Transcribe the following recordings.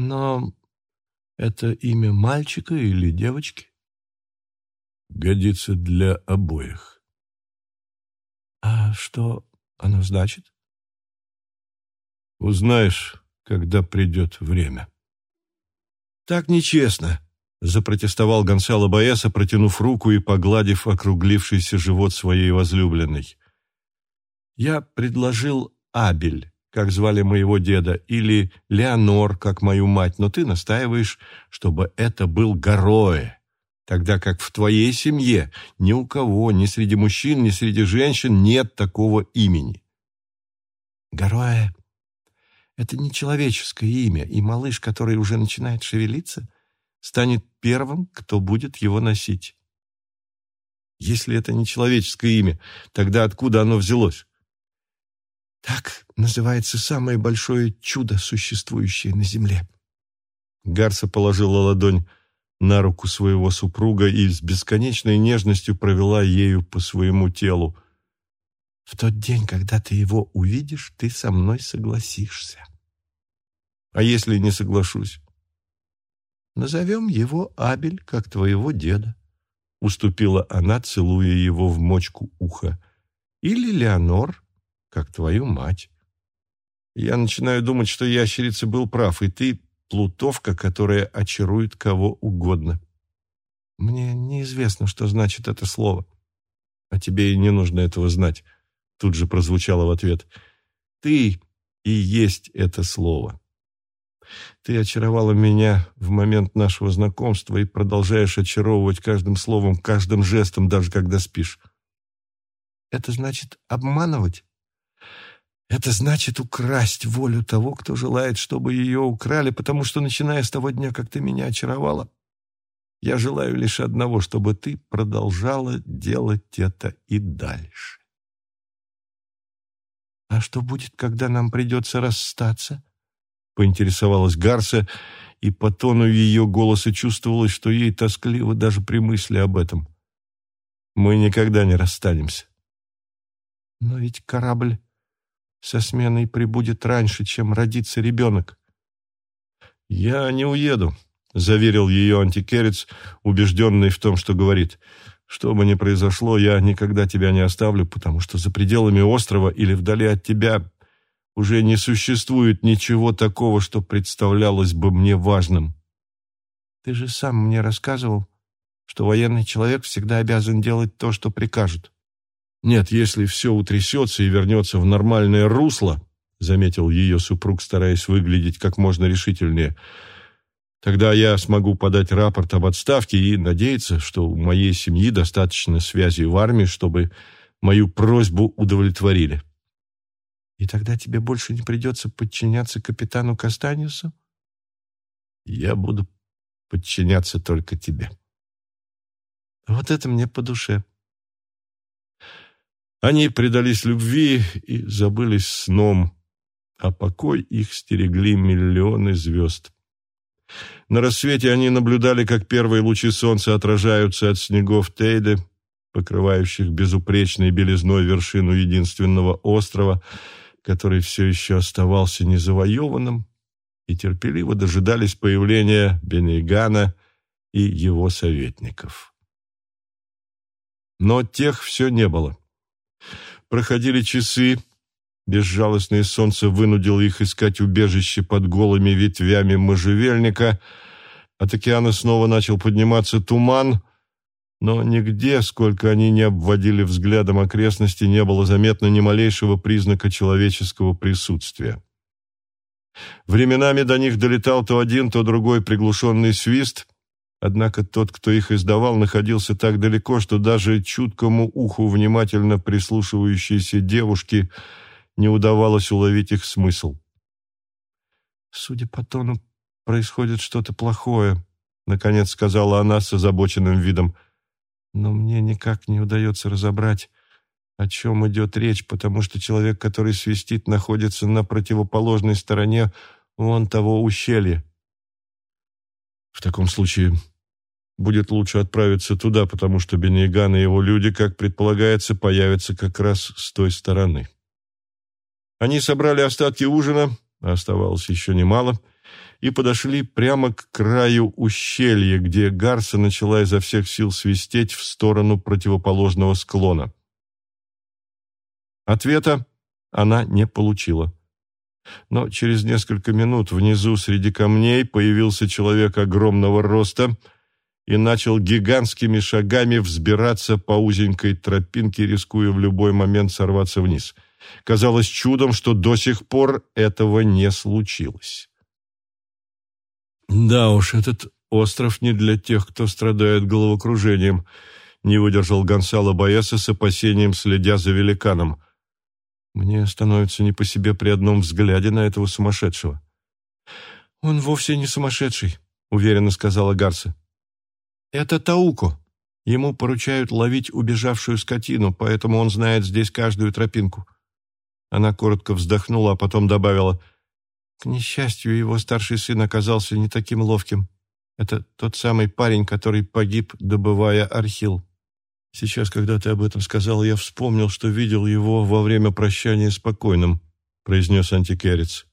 Но это имя мальчика или девочки? Годится для обоих. А что оно значит? Узнаешь, когда придет время. Так нечестно, запротестовал Гонсало Баэса, протянув руку и погладив округлившийся живот своей возлюбленной. Я предложил Абель, как звали моего деда, или Леонор, как мою мать, но ты настаиваешь, чтобы это был Гороэ, тогда как в твоей семье ни у кого, ни среди мужчин, ни среди женщин нет такого имени. Гороэ — это не человеческое имя, и малыш, который уже начинает шевелиться, станет первым, кто будет его носить. Если это не человеческое имя, тогда откуда оно взялось? Так называется самое большое чудо, существующее на земле. Гарса положила ладонь на руку своего супруга и с бесконечной нежностью провела ею по своему телу. В тот день, когда ты его увидишь, ты со мной согласишься. А если не соглашусь? Назовем его Абель, как твоего деда, уступила она, целуя его в мочку уха. Или Леонор, как твою мать. Я начинаю думать, что ящерица был прав, и ты плутовка, которая очарует кого угодно. Мне неизвестно, что значит это слово. А тебе и не нужно этого знать, тут же прозвучало в ответ. Ты и есть это слово. Ты очаровала меня в момент нашего знакомства и продолжаешь очаровывать каждым словом, каждым жестом, даже когда спишь. Это значит обманывать? Это значит украсть волю того, кто желает, чтобы ее украли, потому что, начиная с того дня, как ты меня очаровала, я желаю лишь одного, чтобы ты продолжала делать это и дальше. «А что будет, когда нам придется расстаться?» — поинтересовалась Гарса, и по тону ее голоса чувствовалось, что ей тоскливо даже при мысли об этом. «Мы никогда не расстанемся». «Но ведь корабль со сменой прибудет раньше, чем родится ребенок. «Я не уеду», — заверил ее антикерец, убежденный в том, что говорит. «Что бы ни произошло, я никогда тебя не оставлю, потому что за пределами острова или вдали от тебя уже не существует ничего такого, что представлялось бы мне важным». «Ты же сам мне рассказывал, что военный человек всегда обязан делать то, что прикажут». Нет, если все утрясется и вернется в нормальное русло, заметил ее супруг, стараясь выглядеть как можно решительнее, тогда я смогу подать рапорт об отставке и надеяться, что у моей семьи достаточно связей в армии, чтобы мою просьбу удовлетворили. И тогда тебе больше не придется подчиняться капитану Кастаниусу? Я буду подчиняться только тебе. Вот это мне по душе. Они предались любви и забылись сном, а покой их стерегли миллионы звезд. На рассвете они наблюдали, как первые лучи солнца отражаются от снегов Тейды, покрывающих безупречной белизной вершину единственного острова, который все еще оставался незавоеванным, и терпеливо дожидались появления Бенейгана и его советников. Но тех все не было. Проходили часы, безжалостное солнце вынудило их искать убежище под голыми ветвями можжевельника. От океана снова начал подниматься туман, но нигде, сколько они не обводили взглядом окрестности, не было заметно ни малейшего признака человеческого присутствия. Временами до них долетал то один, то другой приглушенный свист, Однако тот, кто их издавал, находился так далеко, что даже чуткому уху внимательно прислушивающейся девушке не удавалось уловить их смысл. «Судя по тону, происходит что-то плохое», — наконец сказала она с озабоченным видом. «Но мне никак не удается разобрать, о чем идет речь, потому что человек, который свистит, находится на противоположной стороне вон того ущелья». «В таком случае будет лучше отправиться туда, потому что Бенеган и его люди, как предполагается, появятся как раз с той стороны. Они собрали остатки ужина, оставалось еще немало, и подошли прямо к краю ущелья, где гарса начала изо всех сил свистеть в сторону противоположного склона. Ответа она не получила. Но через несколько минут внизу среди камней появился человек огромного роста и начал гигантскими шагами взбираться по узенькой тропинке, рискуя в любой момент сорваться вниз. Казалось чудом, что до сих пор этого не случилось. «Да уж, этот остров не для тех, кто страдает головокружением», не выдержал Гонсало Баеса с опасением, следя за великаном – мне становится не по себе при одном взгляде на этого сумасшедшего. «Он вовсе не сумасшедший», — уверенно сказала Гарса. «Это Тауко. Ему поручают ловить убежавшую скотину, поэтому он знает здесь каждую тропинку». Она коротко вздохнула, а потом добавила, «К несчастью, его старший сын оказался не таким ловким. Это тот самый парень, который погиб, добывая архил». Сейчас, когда ты об этом сказал, я вспомнил, что видел его во время прощания с покойным, произнес антикерец.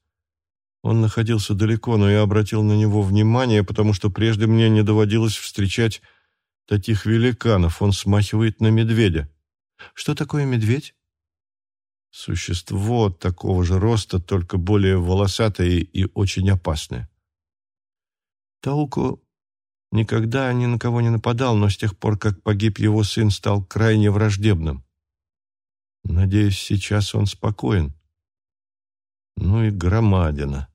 Он находился далеко, но я обратил на него внимание, потому что прежде мне не доводилось встречать таких великанов. Он смахивает на медведя. Что такое медведь? Существо такого же роста, только более волосатое и очень опасное. Тауко Никогда ни на кого не нападал, но с тех пор, как погиб его сын, стал крайне враждебным. Надеюсь, сейчас он спокоен. Ну и громадина.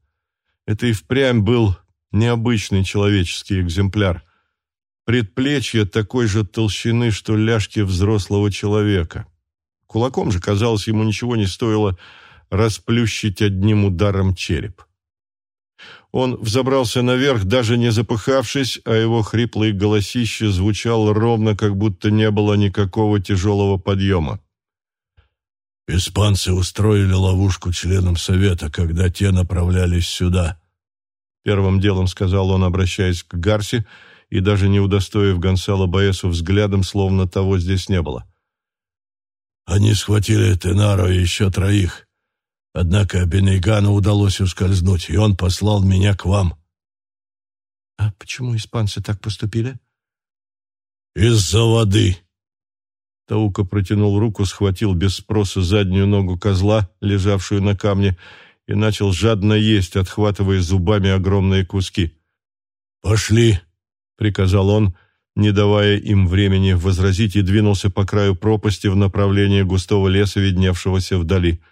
Это и впрямь был необычный человеческий экземпляр. Предплечье такой же толщины, что ляжки взрослого человека. Кулаком же, казалось, ему ничего не стоило расплющить одним ударом череп. Он взобрался наверх, даже не запыхавшись, а его хриплый голосище звучал ровно, как будто не было никакого тяжелого подъема. «Испанцы устроили ловушку членам Совета, когда те направлялись сюда», — первым делом сказал он, обращаясь к Гарси, и даже не удостоив Гонсало Баэсу взглядом, словно того здесь не было. «Они схватили Тенаро и еще троих». Однако Бенейгану удалось ускользнуть, и он послал меня к вам. А почему испанцы так поступили? Из-за воды. Таука протянул руку, схватил без спроса заднюю ногу козла, лежавшую на камне, и начал жадно есть, отхватывая зубами огромные куски. «Пошли!» — приказал он, не давая им времени возразить, и двинулся по краю пропасти в направлении густого леса, видневшегося вдали.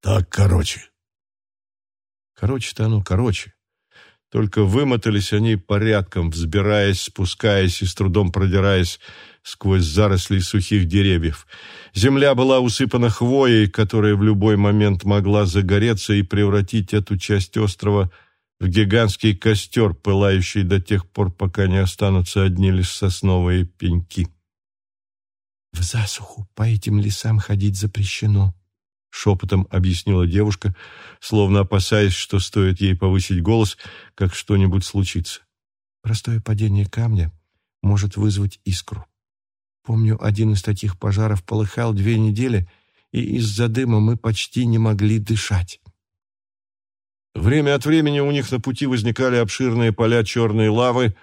Так короче. Короче-то оно короче. Только вымотались они порядком, взбираясь, спускаясь и с трудом продираясь сквозь заросли сухих деревьев. Земля была усыпана хвоей, которая в любой момент могла загореться и превратить эту часть острова в гигантский костер, пылающий до тех пор, пока не останутся одни лишь сосновые пеньки. «В засуху по этим лесам ходить запрещено», — шепотом объяснила девушка, словно опасаясь, что стоит ей повысить голос, как что-нибудь случится. «Простое падение камня может вызвать искру. Помню, один из таких пожаров полыхал две недели, и из-за дыма мы почти не могли дышать». Время от времени у них на пути возникали обширные поля черной лавы,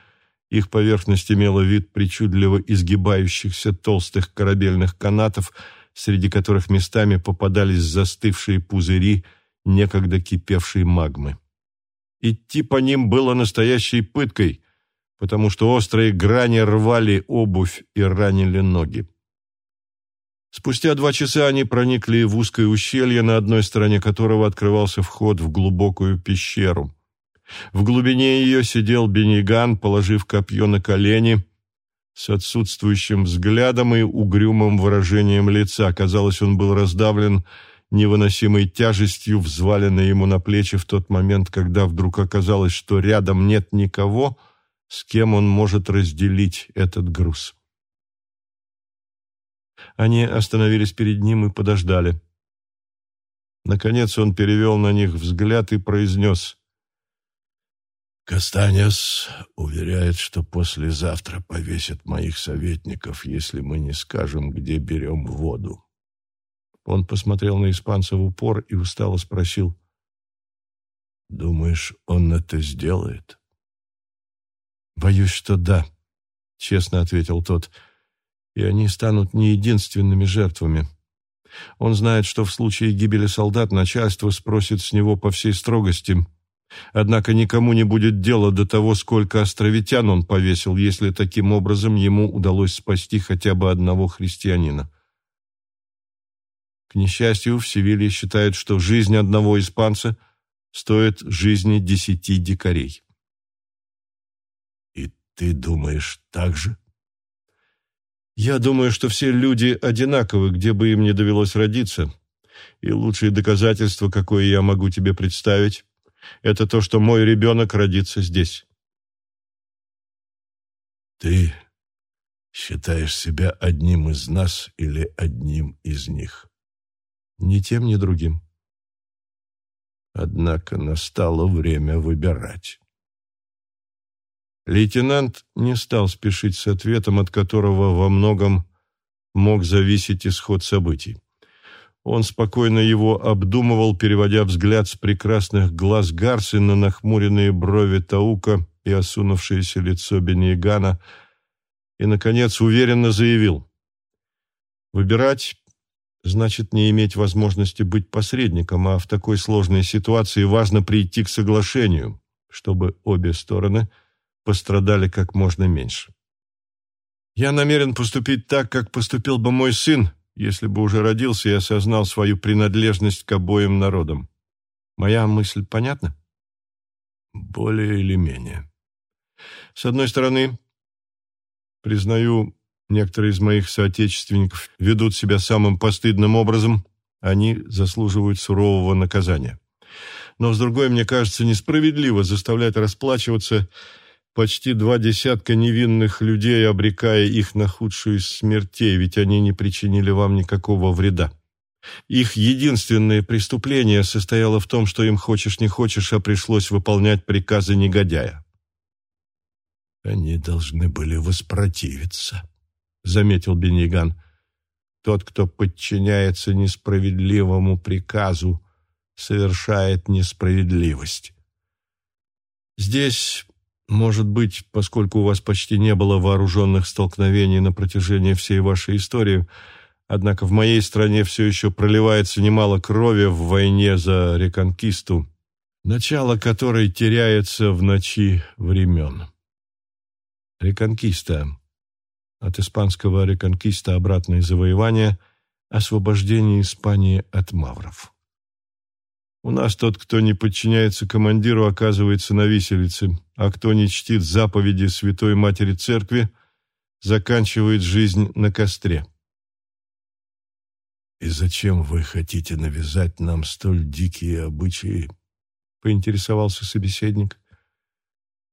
их поверхность имела вид причудливо изгибающихся толстых корабельных канатов — среди которых местами попадались застывшие пузыри некогда кипевшей магмы. Идти по ним было настоящей пыткой, потому что острые грани рвали обувь и ранили ноги. Спустя два часа они проникли в узкое ущелье, на одной стороне которого открывался вход в глубокую пещеру. В глубине ее сидел Бениган, положив копье на колени – с отсутствующим взглядом и угрюмым выражением лица. Казалось, он был раздавлен невыносимой тяжестью, взваленной ему на плечи в тот момент, когда вдруг оказалось, что рядом нет никого, с кем он может разделить этот груз. Они остановились перед ним и подождали. Наконец он перевел на них взгляд и произнес Кастанес уверяет, что послезавтра повесят моих советников, если мы не скажем, где берем воду. Он посмотрел на испанца в упор и устало спросил. Думаешь, он это сделает? Боюсь, что да, честно ответил тот. И они станут не единственными жертвами. Он знает, что в случае гибели солдат начальство спросит с него по всей строгости. Однако никому не будет дела до того, сколько островитян он повесил, если таким образом ему удалось спасти хотя бы одного христианина. К несчастью, в Севилье считают, что жизнь одного испанца стоит жизни десяти дикарей. Ты думаешь так же? Я думаю, что все люди одинаковы, где бы им ни довелось родиться. И лучшее доказательство, какое я могу тебе представить, это то, что мой ребенок родится здесь. Ты считаешь себя одним из нас или одним из них? Ни тем, ни другим. Однако настало время выбирать. Лейтенант не стал спешить с ответом, от которого во многом мог зависеть исход событий. Он спокойно его обдумывал, переводя взгляд с прекрасных глаз Гарсы на нахмуренные брови Таука и осунувшееся лицо Бенегана, и, наконец, уверенно заявил. «Выбирать значит не иметь возможности быть посредником, а в такой сложной ситуации важно прийти к соглашению, чтобы обе стороны пострадали как можно меньше. Я намерен поступить так, как поступил бы мой сын, если бы уже родился и осознал свою принадлежность к обоим народам. Моя мысль понятна? Более или менее. С одной стороны, признаю, Некоторые из моих соотечественников ведут себя самым постыдным образом, они заслуживают сурового наказания. Но, с другой, мне кажется, несправедливо заставлять расплачиваться почти два десятка невинных людей, обрекая их на худшую из смертей, ведь они не причинили вам никакого вреда. Их единственное преступление состояло в том, что им хочешь не хочешь, а пришлось выполнять приказы негодяя. Они должны были воспротивиться, заметил Бениган. Тот, кто подчиняется несправедливому приказу, совершает несправедливость. Здесь, может быть, поскольку у вас почти не было вооруженных столкновений на протяжении всей вашей истории, однако в моей стране все еще проливается немало крови в войне за реконкисту, начало которой теряется в ночи времен. Реконкиста от испанского реконкиста обратное завоевание, освобождение Испании от мавров. У нас тот, кто не подчиняется командиру, оказывается на виселице, а кто не чтит заповеди Святой Матери Церкви, заканчивает жизнь на костре. «И зачем вы хотите навязать нам столь дикие обычаи?» — поинтересовался собеседник.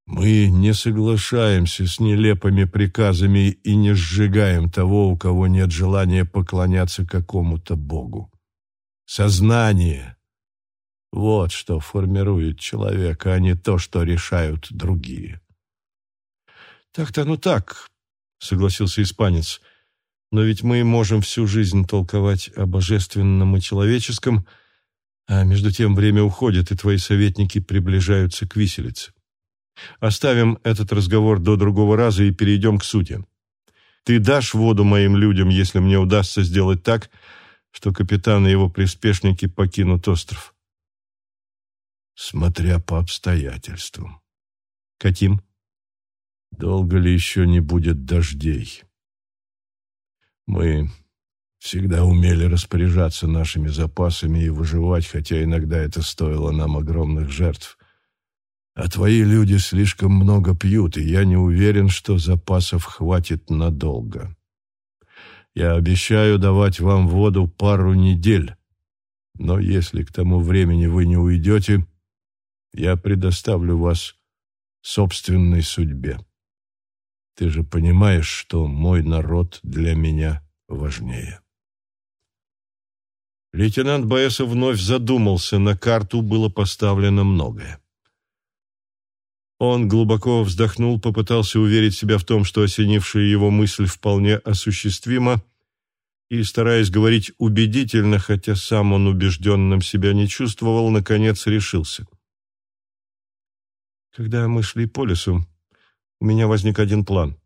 Мы не соглашаемся с нелепыми приказами и не сжигаем того, у кого нет желания поклоняться какому-то богу. Сознание — вот что формирует человека, а не то, что решают другие. «Так-то ну так», — согласился испанец, — «но ведь мы можем всю жизнь толковать о божественном и человеческом, а между тем время уходит, и твои советники приближаются к виселице». Оставим этот разговор до другого раза и перейдем к сути. Ты дашь воду моим людям, если мне удастся сделать так, что капитан и его приспешники покинут остров? Смотря по обстоятельствам. Каким? Долго ли еще не будет дождей? Мы всегда умели распоряжаться нашими запасами и выживать, хотя иногда это стоило нам огромных жертв. А твои люди слишком много пьют, и я не уверен, что запасов хватит надолго. Я обещаю давать вам воду пару недель, но если к тому времени вы не уйдете, я предоставлю вас собственной судьбе. Ты же понимаешь, что мой народ для меня важнее. Лейтенант Баэсов вновь задумался, на карту было поставлено многое. Он глубоко вздохнул, попытался уверить себя в том, что осенившая его мысль вполне осуществима, и, стараясь говорить убедительно, хотя сам он убежденным себя не чувствовал, наконец решился. Когда мы шли по лесу, у меня возник один план.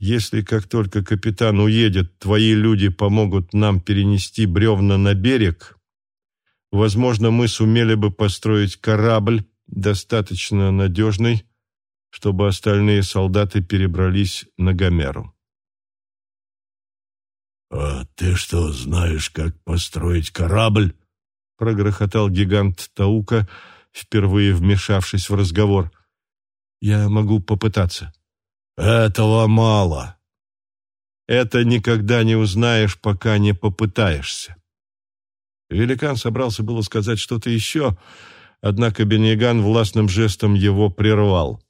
Если как только капитан уедет, твои люди помогут нам перенести бревна на берег, возможно, мы сумели бы построить корабль, достаточно надежный, чтобы остальные солдаты перебрались на Гомеру. «А ты что, знаешь, как построить корабль?» — прогрохотал гигант Таука, впервые вмешавшись в разговор. «Я могу попытаться». «Этого мало». «Это никогда не узнаешь, пока не попытаешься». Великан собрался было сказать что-то еще, однако Бенеган властным жестом его прервал.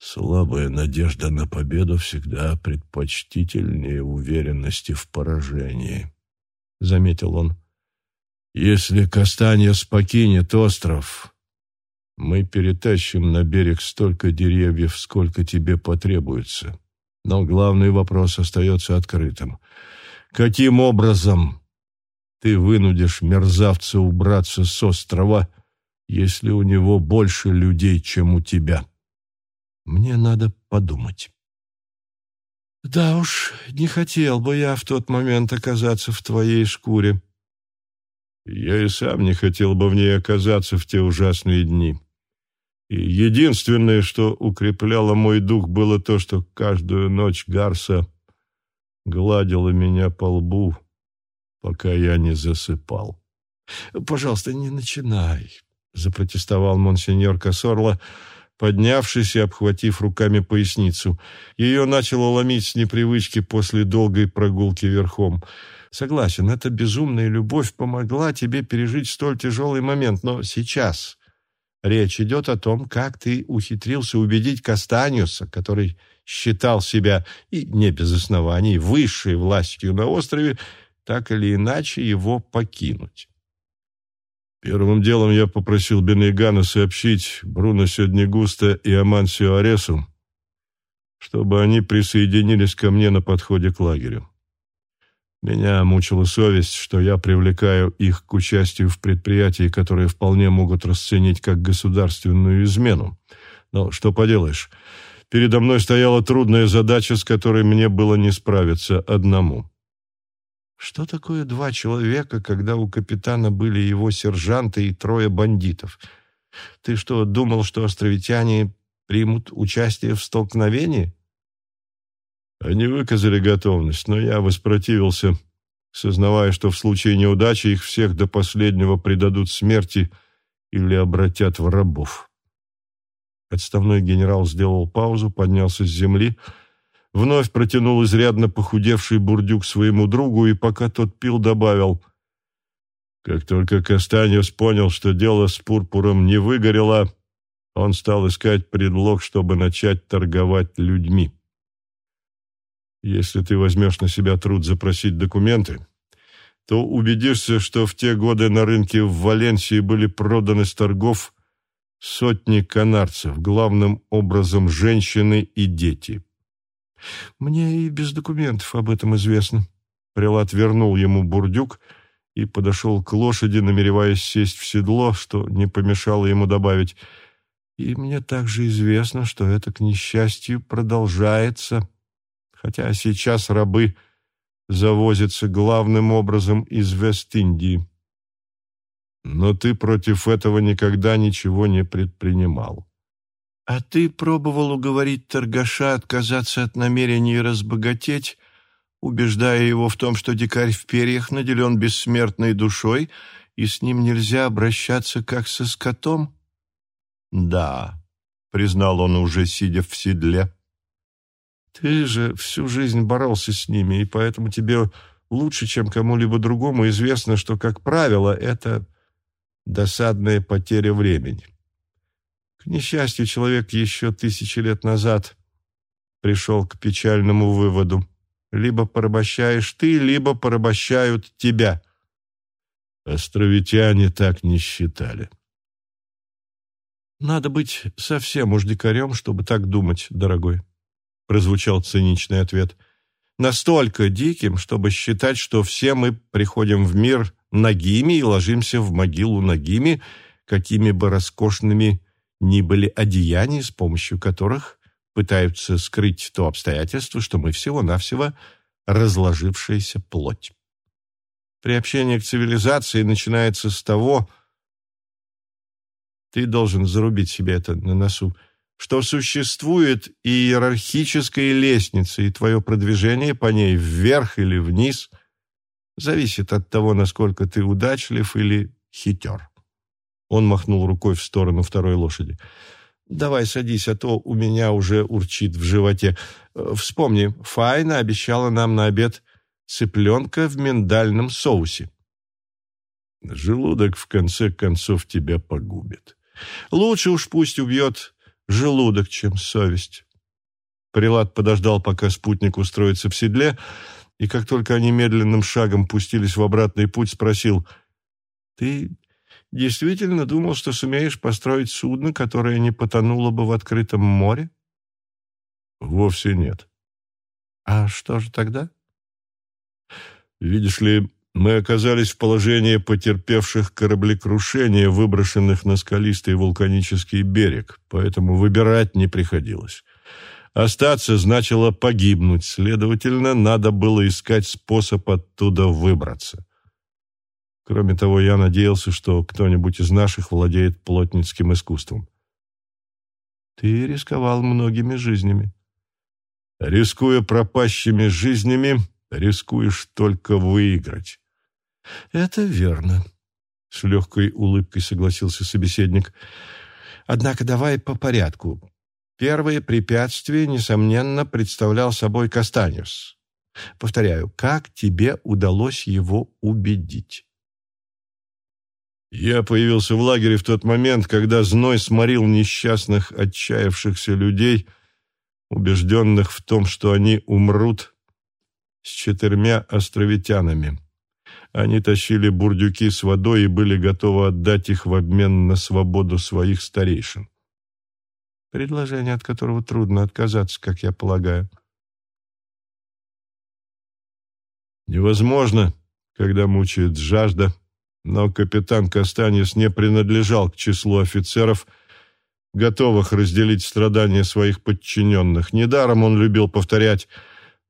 Слабая надежда на победу всегда предпочтительнее уверенности в поражении, — заметил он. Если Кастаньес покинет остров, мы перетащим на берег столько деревьев, сколько тебе потребуется. Но главный вопрос остается открытым. Каким образом ты вынудишь мерзавца убраться с острова, если у него больше людей, чем у тебя?» Мне надо подумать. Да уж, не хотел бы я в тот момент оказаться в твоей шкуре. Я и сам не хотел бы в ней оказаться в те ужасные дни. И единственное, что укрепляло мой дух, было то, что каждую ночь Гарса гладила меня по лбу, пока я не засыпал. «Пожалуйста, не начинай», — запротестовал монсеньор Кассорло, — поднявшись и обхватив руками поясницу. Ее начало ломить с непривычки после долгой прогулки верхом. Согласен, эта безумная любовь помогла тебе пережить столь тяжелый момент, но сейчас речь идет о том, как ты ухитрился убедить Кастаниуса, который считал себя, и не без оснований, высшей властью на острове, так или иначе его покинуть. Первым делом я попросил Бенегана сообщить Бруно Седнегуста и Амансио Аресу, чтобы они присоединились ко мне на подходе к лагерю. Меня мучила совесть, что я привлекаю их к участию в предприятии, которое вполне могут расценить как государственную измену. Но что поделаешь, передо мной стояла трудная задача, с которой мне было не справиться одному. Что такое два человека, когда у капитана были его сержанты и трое бандитов? Ты что, думал, что островитяне примут участие в столкновении? Они выказали готовность, но я воспротивился, сознавая, что в случае неудачи их всех до последнего предадут смерти или обратят в рабов. Отставной генерал сделал паузу, поднялся с земли вновь протянул изрядно похудевший бурдюк своему другу и, пока тот пил, добавил «Как только Кастаньос понял, что дело с пурпуром не выгорело, он стал искать предлог, чтобы начать торговать людьми. Если ты возьмешь на себя труд запросить документы, то убедишься, что в те годы на рынке в Валенсии были проданы с торгов сотни канарцев, главным образом женщины и дети. Мне и без документов об этом известно. Прилад вернул ему бурдюк и подошел к лошади, намереваясь сесть в седло, что не помешало ему добавить. И мне также известно, что это, к несчастью, продолжается, хотя сейчас рабы завозятся главным образом из Вест-Индии. Но ты против этого никогда ничего не предпринимал. «А ты пробовал уговорить торгаша отказаться от намерений разбогатеть, убеждая его в том, что дикарь в перьях наделен бессмертной душой, и с ним нельзя обращаться как со скотом?» «Да», — признал он уже, сидя в седле. «Ты же всю жизнь боролся с ними, и поэтому тебе лучше, чем кому-либо другому, известно, что, как правило, это досадная потеря времени». К несчастью, человек еще тысячи лет назад пришел к печальному выводу. Либо порабощаешь ты, либо порабощают тебя. Островитяне так не считали. «Надо быть совсем уж дикарем, чтобы так думать, дорогой», — прозвучал циничный ответ. «Настолько диким, чтобы считать, что все мы приходим в мир нагими и ложимся в могилу нагими, какими бы роскошными ни были одеяния, с помощью которых пытаются скрыть то обстоятельство, что мы всего-навсего разложившаяся плоть. Приобщение к цивилизации начинается с того, ты должен зарубить себе это на носу, что существует иерархическая лестница, и твое продвижение по ней вверх или вниз зависит от того, насколько ты удачлив или хитер. Он махнул рукой в сторону второй лошади. «Давай садись, а то у меня уже урчит в животе. Вспомни, Файна обещала нам на обед цыпленка в миндальном соусе». «Желудок, в конце концов, тебя погубит». «Лучше уж пусть убьет желудок, чем совесть». Прилад подождал, пока спутник устроится в седле, и как только они медленным шагом пустились в обратный путь, спросил, «Ты действительно думал, что сумеешь построить судно, которое не потонуло бы в открытом море? Вовсе нет. А что же тогда? Видишь ли, мы оказались в положении потерпевших кораблекрушения, выброшенных на скалистый вулканический берег, поэтому выбирать не приходилось. Остаться значило погибнуть, следовательно, надо было искать способ оттуда выбраться. Кроме того, я надеялся, что кто-нибудь из наших владеет плотницким искусством. Ты рисковал многими жизнями. Рискуя пропащими жизнями, рискуешь только выиграть. Это верно, с легкой улыбкой согласился собеседник. Однако давай по порядку. Первое препятствие, несомненно, представлял собой Кастаниус. Повторяю, как тебе удалось его убедить? Я появился в лагере в тот момент, когда зной сморил несчастных, отчаявшихся людей, убежденных в том, что они умрут с четырьмя островитянами. Они тащили бурдюки с водой и были готовы отдать их в обмен на свободу своих старейшин. Предложение, от которого трудно отказаться, как я полагаю. Невозможно, когда мучает жажда, но капитан Кастанис не принадлежал к числу офицеров, готовых разделить страдания своих подчиненных. Недаром он любил повторять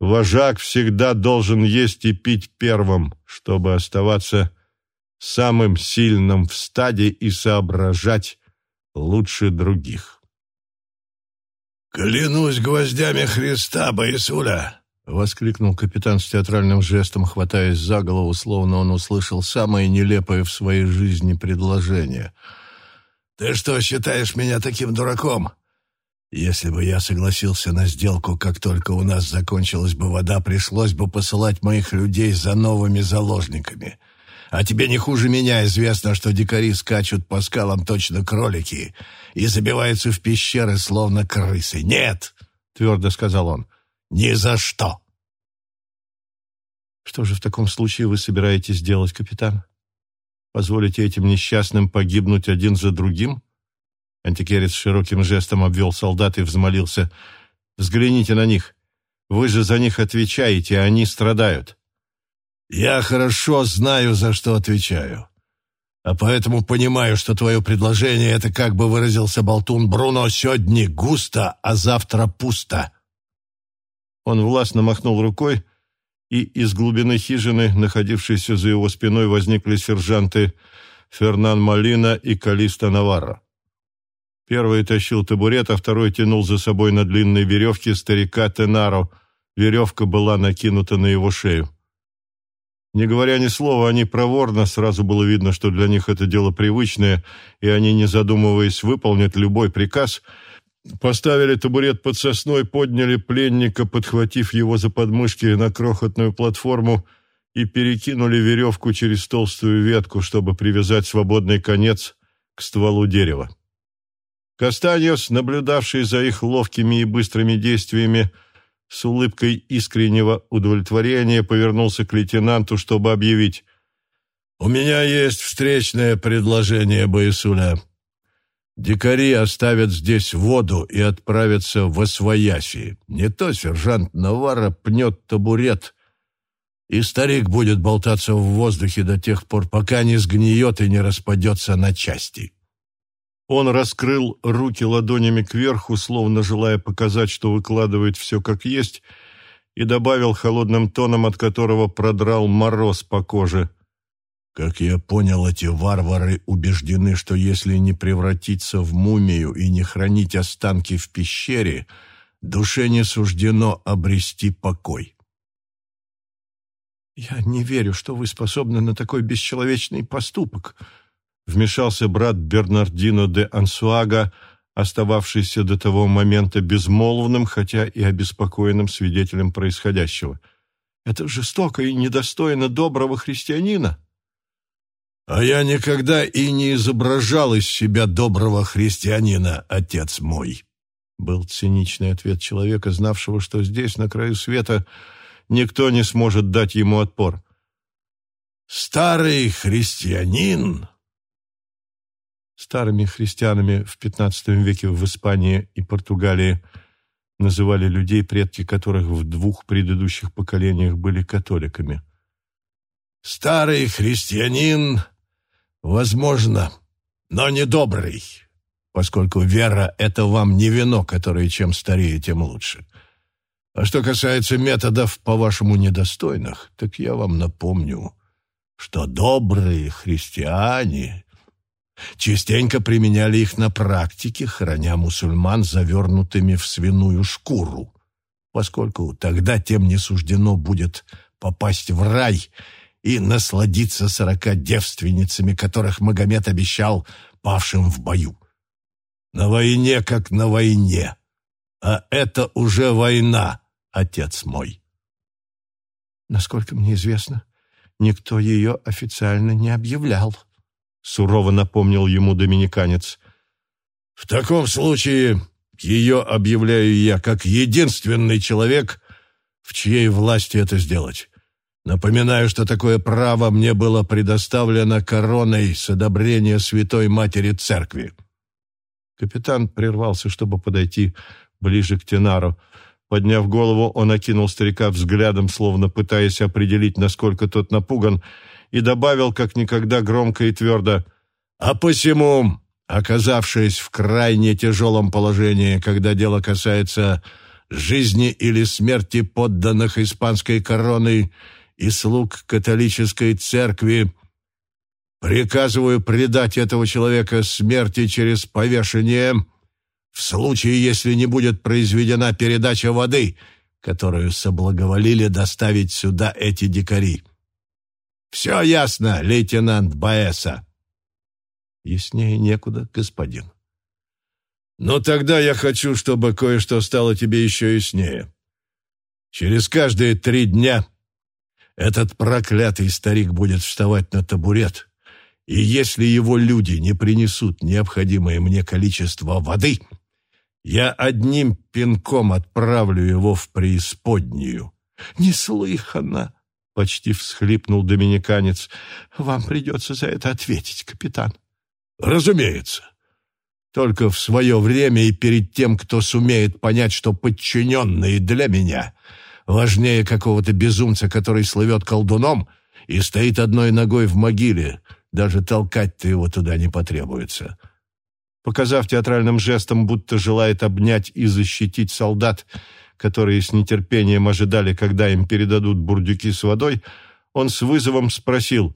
«Вожак всегда должен есть и пить первым, чтобы оставаться самым сильным в стаде и соображать лучше других». «Клянусь гвоздями Христа, Боисуля!» — воскликнул капитан с театральным жестом, хватаясь за голову, словно он услышал самое нелепое в своей жизни предложение. «Ты что, считаешь меня таким дураком? Если бы я согласился на сделку, как только у нас закончилась бы вода, пришлось бы посылать моих людей за новыми заложниками. А тебе не хуже меня известно, что дикари скачут по скалам точно кролики и забиваются в пещеры, словно крысы. Нет!» — твердо сказал он. — ни за что. Что же в таком случае вы собираетесь делать, капитан? Позволите этим несчастным погибнуть один за другим? Антикерец широким жестом обвел солдат и взмолился. «Взгляните на них. Вы же за них отвечаете, а они страдают». «Я хорошо знаю, за что отвечаю. А поэтому понимаю, что твое предложение — это, как бы выразился болтун Бруно, сегодня густо, а завтра пусто». Он властно махнул рукой, и из глубины хижины, находившейся за его спиной, возникли сержанты Фернан Малина и Калиста Наварро. Первый тащил табурет, а второй тянул за собой на длинной веревке старика Тенаро. Веревка была накинута на его шею. Не говоря ни слова, они проворно, сразу было видно, что для них это дело привычное, и они, не задумываясь, выполнят любой приказ — Поставили табурет под сосной, подняли пленника, подхватив его за подмышки на крохотную платформу и перекинули веревку через толстую ветку, чтобы привязать свободный конец к стволу дерева. Кастаньос, наблюдавший за их ловкими и быстрыми действиями, с улыбкой искреннего удовлетворения повернулся к лейтенанту, чтобы объявить «У меня есть встречное предложение, Боисуля. Дикари оставят здесь воду и отправятся в Освояси. Не то сержант Навара пнет табурет, и старик будет болтаться в воздухе до тех пор, пока не сгниет и не распадется на части. Он раскрыл руки ладонями кверху, словно желая показать, что выкладывает все как есть, и добавил холодным тоном, от которого продрал мороз по коже. «Как я понял, эти варвары убеждены, что если не превратиться в мумию и не хранить останки в пещере, душе не суждено обрести покой». «Я не верю, что вы способны на такой бесчеловечный поступок», вмешался брат Бернардино де Ансуага, остававшийся до того момента безмолвным, хотя и обеспокоенным свидетелем происходящего. «Это жестоко и недостойно доброго христианина». «А я никогда и не изображал из себя доброго христианина, отец мой», был циничный ответ человека, знавшего, что здесь, на краю света, никто не сможет дать ему отпор. «Старый христианин!» Старыми христианами в XV веке в Испании и Португалии называли людей, предки которых в двух предыдущих поколениях были католиками. «Старый христианин, возможно, но не добрый, поскольку вера — это вам не вино, которое чем старее, тем лучше». А что касается методов, по-вашему, недостойных, так я вам напомню, что добрые христиане частенько применяли их на практике, храня мусульман завернутыми в свиную шкуру, поскольку тогда тем не суждено будет попасть в рай и насладиться сорока девственницами, которых Магомед обещал павшим в бою. На войне, как на войне. А это уже война, отец мой. Насколько мне известно, никто ее официально не объявлял, сурово напомнил ему доминиканец. В таком случае ее объявляю я как единственный человек, в чьей власти это сделать. Напоминаю, что такое право мне было предоставлено короной с одобрения Святой Матери Церкви. Капитан прервался, чтобы подойти ближе к Тенару. Подняв голову, он окинул старика взглядом, словно пытаясь определить, насколько тот напуган, и добавил, как никогда громко и твердо, «А посему, оказавшись в крайне тяжелом положении, когда дело касается жизни или смерти подданных испанской короны и слуг католической церкви, приказываю предать этого человека смерти через повешение» в случае, если не будет произведена передача воды, которую соблаговолили доставить сюда эти дикари. Все ясно, лейтенант Баэса. Яснее некуда, господин. Но тогда я хочу, чтобы кое-что стало тебе еще яснее. Через каждые три дня этот проклятый старик будет вставать на табурет, и если его люди не принесут необходимое мне количество воды, я одним пинком отправлю его в преисподнюю. Неслыханно, почти всхлипнул доминиканец. Вам придется за это ответить, капитан. Разумеется. Только в свое время и перед тем, кто сумеет понять, что подчиненные для меня важнее какого-то безумца, который слывет колдуном и стоит одной ногой в могиле, даже толкать-то его туда не потребуется. Показав театральным жестом, будто желает обнять и защитить солдат, которые с нетерпением ожидали, когда им передадут бурдюки с водой, он с вызовом спросил,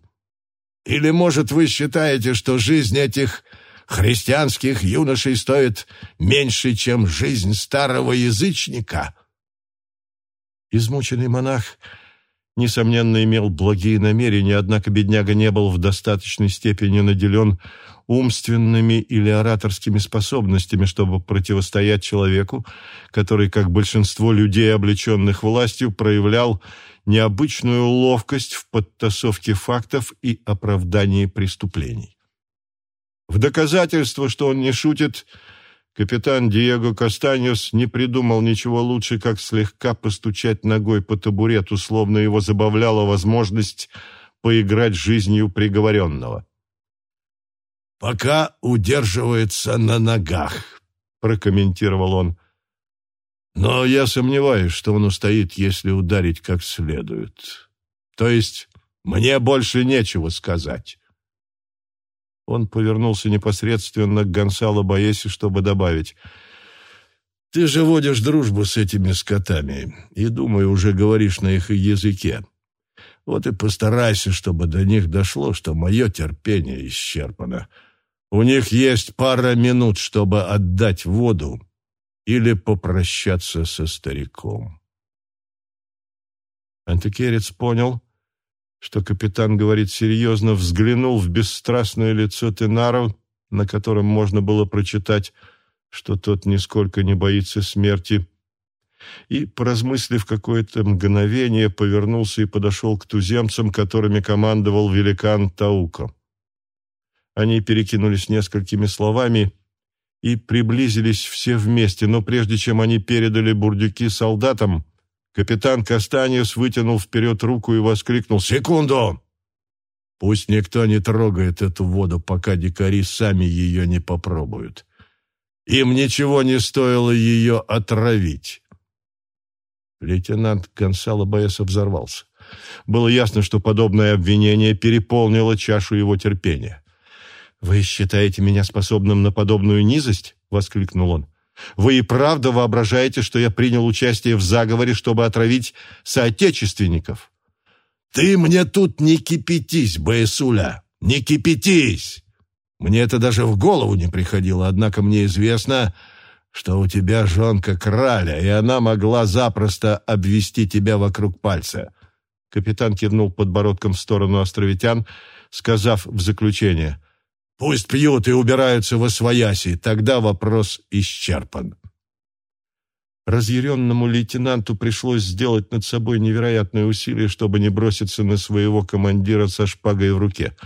«Или, может, вы считаете, что жизнь этих христианских юношей стоит меньше, чем жизнь старого язычника?» Измученный монах несомненно, имел благие намерения, однако бедняга не был в достаточной степени наделен умственными или ораторскими способностями, чтобы противостоять человеку, который, как большинство людей, облеченных властью, проявлял необычную ловкость в подтасовке фактов и оправдании преступлений. В доказательство, что он не шутит, Капитан Диего Кастаньос не придумал ничего лучше, как слегка постучать ногой по табурету, словно его забавляла возможность поиграть жизнью приговоренного. «Пока удерживается на ногах», — прокомментировал он. «Но я сомневаюсь, что он устоит, если ударить как следует. То есть мне больше нечего сказать». Он повернулся непосредственно к Гонсало Боэсе, чтобы добавить. «Ты же водишь дружбу с этими скотами, и, думаю, уже говоришь на их языке. Вот и постарайся, чтобы до них дошло, что мое терпение исчерпано. У них есть пара минут, чтобы отдать воду или попрощаться со стариком». Антикерец понял, что капитан говорит серьезно, взглянул в бесстрастное лицо Тенару, на котором можно было прочитать, что тот нисколько не боится смерти, и, поразмыслив какое-то мгновение, повернулся и подошел к туземцам, которыми командовал великан Тауко. Они перекинулись несколькими словами и приблизились все вместе, но прежде чем они передали бурдюки солдатам, Капитан Кастаньес вытянул вперед руку и воскликнул «Секунду!» Пусть никто не трогает эту воду, пока дикари сами ее не попробуют. Им ничего не стоило ее отравить. Лейтенант Гонсало Баэса взорвался. Было ясно, что подобное обвинение переполнило чашу его терпения. «Вы считаете меня способным на подобную низость?» — воскликнул он. Вы и правда воображаете, что я принял участие в заговоре, чтобы отравить соотечественников? Ты мне тут не кипятись, Баесуля, не кипятись! Мне это даже в голову не приходило, однако мне известно, что у тебя жонка краля, и она могла запросто обвести тебя вокруг пальца. Капитан кивнул подбородком в сторону островитян, сказав в заключение — Пусть пьют и убираются во свояси, тогда вопрос исчерпан. Разъяренному лейтенанту пришлось сделать над собой невероятное усилие, чтобы не броситься на своего командира со шпагой в руке.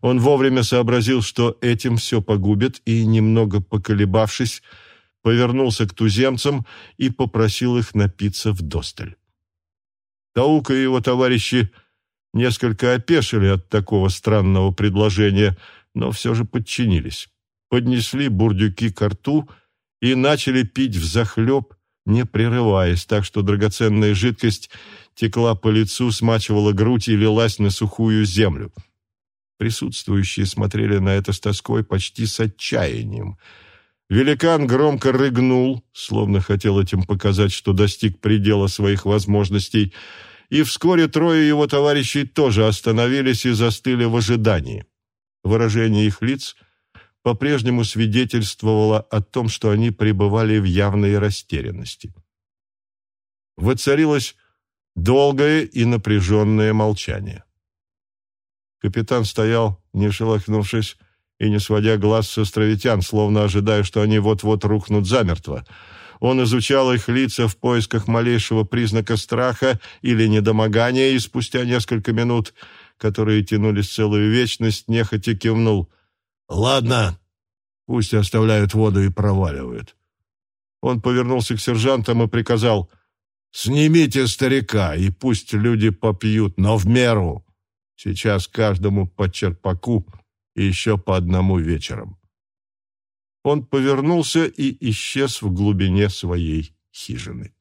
Он вовремя сообразил, что этим все погубит, и, немного поколебавшись, повернулся к туземцам и попросил их напиться в досталь. Таука и его товарищи несколько опешили от такого странного предложения – но все же подчинились. Поднесли бурдюки к рту и начали пить взахлеб, не прерываясь, так что драгоценная жидкость текла по лицу, смачивала грудь и лилась на сухую землю. Присутствующие смотрели на это с тоской, почти с отчаянием. Великан громко рыгнул, словно хотел этим показать, что достиг предела своих возможностей, и вскоре трое его товарищей тоже остановились и застыли в ожидании. Выражение их лиц по-прежнему свидетельствовало о том, что они пребывали в явной растерянности. Воцарилось долгое и напряженное молчание. Капитан стоял, не шелохнувшись, и не сводя глаз с островитян, словно ожидая, что они вот-вот рухнут замертво. Он изучал их лица в поисках малейшего признака страха или недомогания, и спустя несколько минут которые тянулись целую вечность, нехотя кивнул. «Ладно, пусть оставляют воду и проваливают». Он повернулся к сержантам и приказал «Снимите старика, и пусть люди попьют, но в меру. Сейчас каждому по черпаку и еще по одному вечером». Он повернулся и исчез в глубине своей хижины.